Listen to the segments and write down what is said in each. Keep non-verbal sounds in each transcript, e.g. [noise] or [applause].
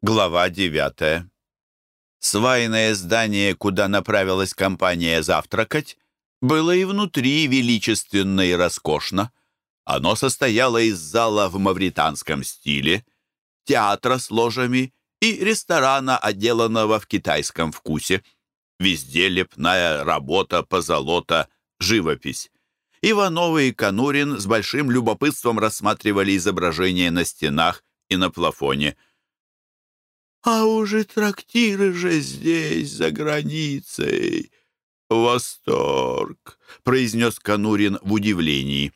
Глава девятая. Свайное здание, куда направилась компания завтракать, было и внутри величественно и роскошно. Оно состояло из зала в мавританском стиле, театра с ложами и ресторана, отделанного в китайском вкусе. Везде лепная работа, позолота, живопись. Ивановы и Конурин с большим любопытством рассматривали изображения на стенах и на плафоне. «А уже трактиры же здесь, за границей!» «Восторг!» — произнес Конурин в удивлении.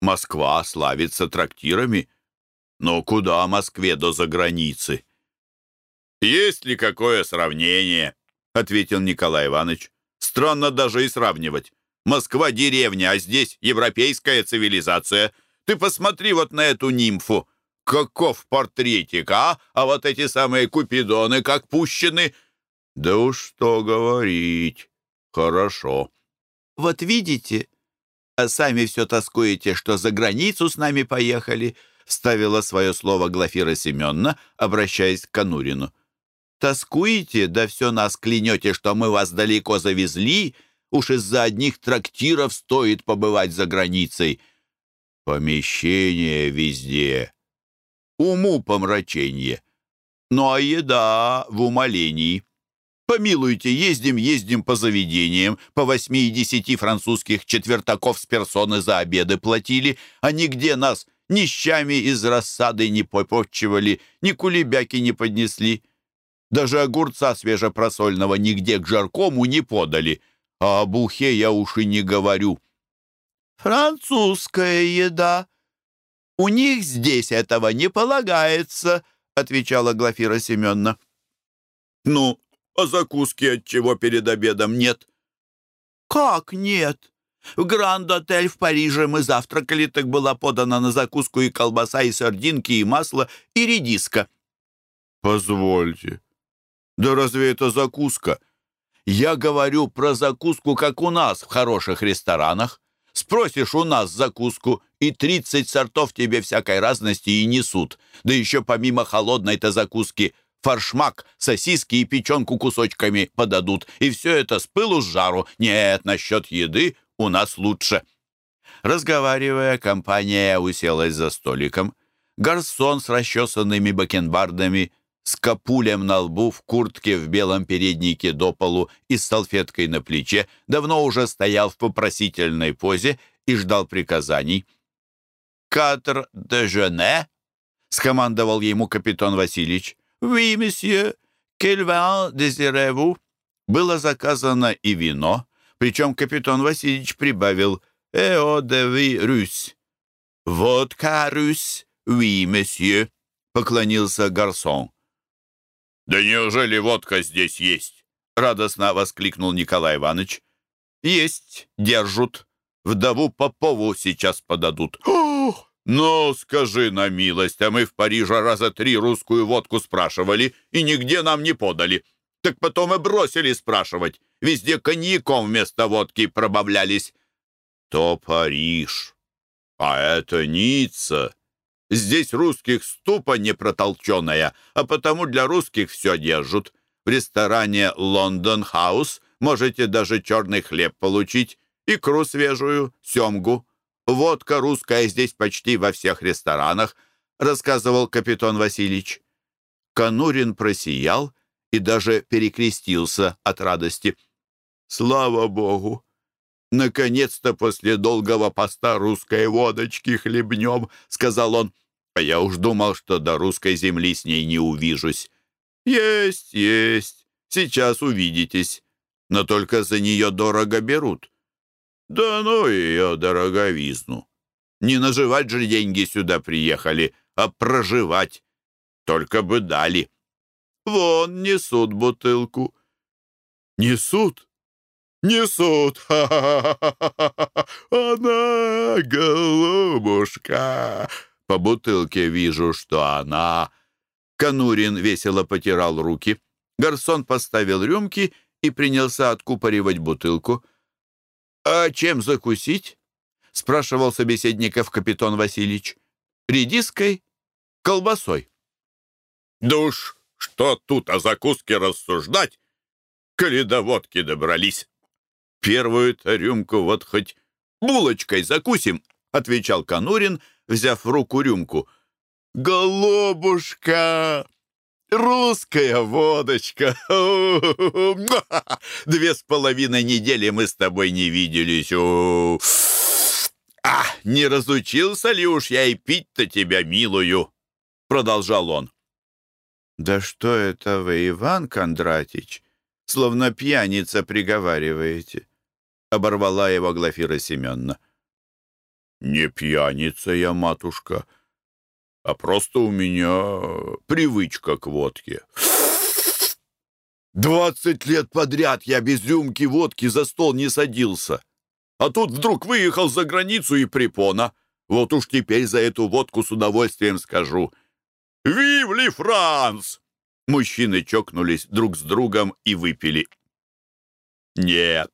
«Москва славится трактирами, но куда Москве до заграницы?» «Есть ли какое сравнение?» — ответил Николай Иванович. «Странно даже и сравнивать. Москва — деревня, а здесь европейская цивилизация. Ты посмотри вот на эту нимфу. Каков портретик, а? А вот эти самые купидоны как пущены. Да уж что говорить. Хорошо. Вот видите, а сами все тоскуете, что за границу с нами поехали, ставила свое слово Глафира Семеновна, обращаясь к Конурину. Тоскуете, да все нас клянете, что мы вас далеко завезли, Уж из-за одних трактиров стоит побывать за границей. Помещение везде. Уму помрачение. Ну а еда в умолении. Помилуйте, ездим, ездим по заведениям, по восьми и десяти французских четвертаков с персоны за обеды платили, а нигде нас ни щами из рассады не попотчевали, ни кулебяки не поднесли. Даже огурца свежепросольного нигде к жаркому не подали — а об ухе я уж и не говорю. «Французская еда. У них здесь этого не полагается», — отвечала Глафира Семеновна. «Ну, а закуски от чего перед обедом нет?» «Как нет? В Гранд-отель в Париже мы завтракали, так была подана на закуску и колбаса, и сардинки, и масло, и редиска». «Позвольте, да разве это закуска?» Я говорю про закуску, как у нас в хороших ресторанах. Спросишь у нас закуску, и 30 сортов тебе всякой разности и несут. Да еще помимо холодной-то закуски форшмак, сосиски и печенку кусочками подадут. И все это с пылу с жару. Нет, насчет еды у нас лучше. Разговаривая, компания уселась за столиком. Гарсон с расчесанными бакенбардами с капулем на лбу, в куртке, в белом переднике до полу и с салфеткой на плече, давно уже стоял в попросительной позе и ждал приказаний. «Катр де жене?» — скомандовал ему капитан Васильевич. «Oui, месье. Quel vin désirez-vous?» Было заказано и вино, причем капитан Васильевич прибавил «Эо де ви рюсь». «Водка рюсь, oui, месье», — поклонился гарсон. «Да неужели водка здесь есть?» — радостно воскликнул Николай Иванович. «Есть, держут. Вдову Попову сейчас подадут». «Ох! Ну, скажи на милость, а мы в Париже раза три русскую водку спрашивали, и нигде нам не подали. Так потом и бросили спрашивать. Везде коньяком вместо водки пробавлялись». «То Париж, а это Ницца», Здесь русских ступа не протолченная, а потому для русских все держат. В ресторане «Лондон Хаус» можете даже черный хлеб получить, икру свежую, семгу. Водка русская здесь почти во всех ресторанах, рассказывал капитан Васильевич. Конурин просиял и даже перекрестился от радости. «Слава Богу! «Наконец-то после долгого поста русской водочки хлебнем», — сказал он. «А я уж думал, что до русской земли с ней не увижусь». «Есть, есть, сейчас увидитесь, но только за нее дорого берут». «Да ну ее дороговизну. Не наживать же деньги сюда приехали, а проживать. Только бы дали. Вон несут бутылку». «Несут?» Несут. [laughs] Ха-ха-ха-ха! Она, голубушка! По бутылке вижу, что она. Конурин весело потирал руки. Гарсон поставил рюмки и принялся откупоривать бутылку. «А чем закусить?» — спрашивал собеседников капитан Васильевич. «Редиской? Колбасой?» Да уж, что тут о закуске рассуждать, коли до водки добрались. Первую-то рюмку вот хоть булочкой закусим, отвечал Конурин, взяв в руку рюмку. «Голубушка! Русская водочка! [laughs] Две с половиной недели мы с тобой не виделись. А, не разучился ли уж я и пить-то тебя, милую?» Продолжал он. «Да что это вы, Иван Кондратич, словно пьяница приговариваете?» Оборвала его Глафира Семеновна. «Не пьяница я, матушка, а просто у меня привычка к водке». «Двадцать лет подряд я без рюмки водки за стол не садился, а тут вдруг выехал за границу и припона. Вот уж теперь за эту водку с удовольствием скажу. «Вивли Франс!» Мужчины чокнулись друг с другом и выпили. «Нет,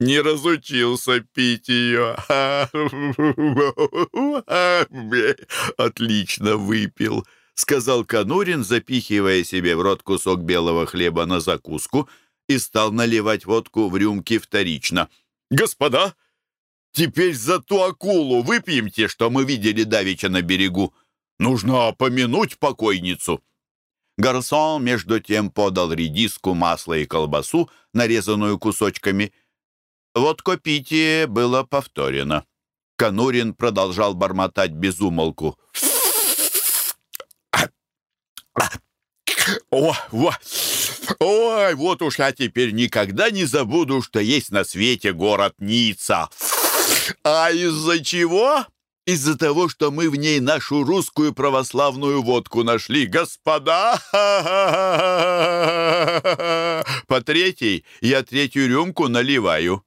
не разучился пить ее. [laughs] Отлично выпил, сказал Конурин, запихивая себе в рот кусок белого хлеба на закуску и стал наливать водку в рюмки вторично. «Господа, теперь за ту акулу выпьемте, что мы видели давеча на берегу. Нужно помянуть покойницу». Гарсон, между тем, подал редиску, масло и колбасу, нарезанную кусочками – вот копитие было повторено. Конурин продолжал бормотать без умолку. О, во, ой, вот уж я теперь никогда не забуду, что есть на свете город Ницца. А из-за чего? Из-за того, что мы в ней нашу русскую православную водку нашли, господа! По третьей я третью рюмку наливаю.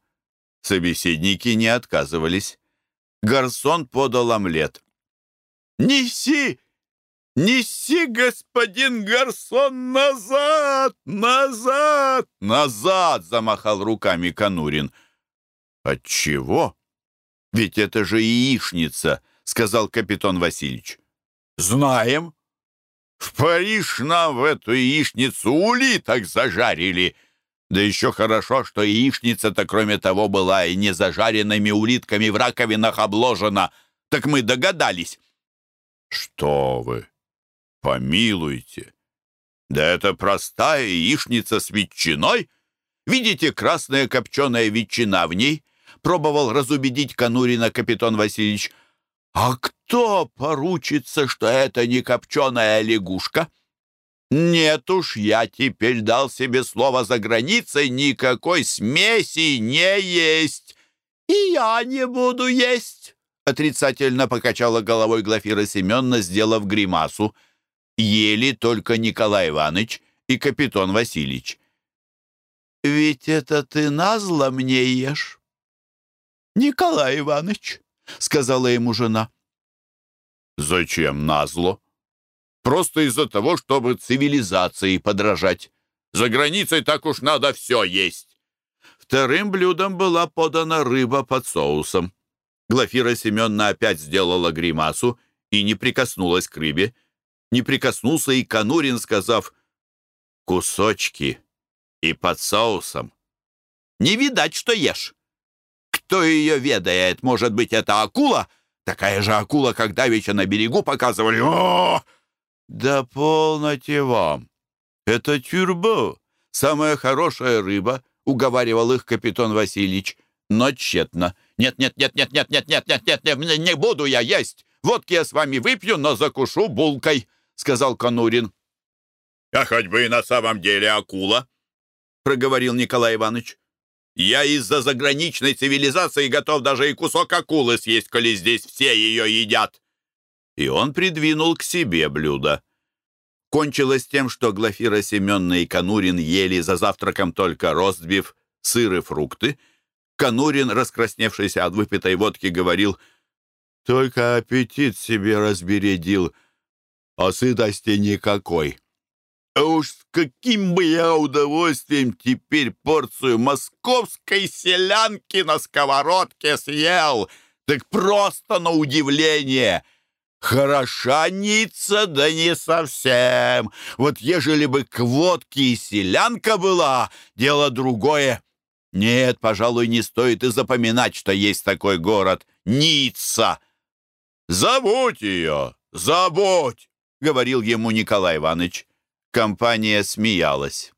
Собеседники не отказывались. Гарсон подал омлет. «Неси! Неси, господин Гарсон, назад! Назад! Назад!» — замахал руками Конурин. «Отчего? Ведь это же яичница!» — сказал капитан Васильевич. «Знаем. В Париж нам в эту яичницу улиток зажарили!» Да еще хорошо, что яичница-то, кроме того, была и не зажаренными улитками в раковинах обложена. Так мы догадались. Что вы? Помилуйте. Да это простая яичница с ветчиной. Видите, красная копченая ветчина в ней? Пробовал разубедить Конурина капитан Васильевич. А кто поручится, что это не копченая лягушка? Нет уж, я теперь дал себе слово за границей никакой смеси не есть. И я не буду есть. Отрицательно покачала головой Глафира Семеновна, сделав гримасу. Ели только Николай Иванович и капитан Васильевич. «Ведь это ты назло мне ешь?» «Николай Иванович», — сказала ему жена. «Зачем назло?» Просто из-за того, чтобы цивилизации подражать. За границей так уж надо все есть. Вторым блюдом была подана рыба под соусом. Глафира Семеновна опять сделала гримасу и не прикоснулась к рыбе. Не прикоснулся и Конурин, сказав «кусочки и под соусом». «Не видать, что ешь. Кто ее ведает? Может быть, это акула? Такая же акула, как давеча на берегу показывали. О, «Да полноте вам! Это тюрбо, самая хорошая рыба», — уговаривал их капитан Васильевич. Но тщетно. «Нет, нет, нет, нет, нет, нет, нет, нет, нет, нет, не буду я есть! Водки я с вами выпью, но закушу булкой», — сказал Конурин. «А хоть бы и на самом деле акула», — проговорил Николай Иванович. «Я из-за заграничной цивилизации готов даже и кусок акулы съесть, коли здесь все ее едят» и он придвинул к себе блюдо. Кончилось тем, что Глафира Семенна и Конурин ели за завтраком только ростбиф, сыр и фрукты. Конурин, раскрасневшийся от выпитой водки, говорил, «Только аппетит себе разбередил, а сытости никакой. А уж с каким бы я удовольствием теперь порцию московской селянки на сковородке съел, так просто на удивление!» Хороша Ницца, да не совсем. Вот ежели бы к водке и селянка была, дело другое. Нет, пожалуй, не стоит и запоминать, что есть такой город — Ницца. «Забудь ее, забудь!» — говорил ему Николай Иванович. Компания смеялась.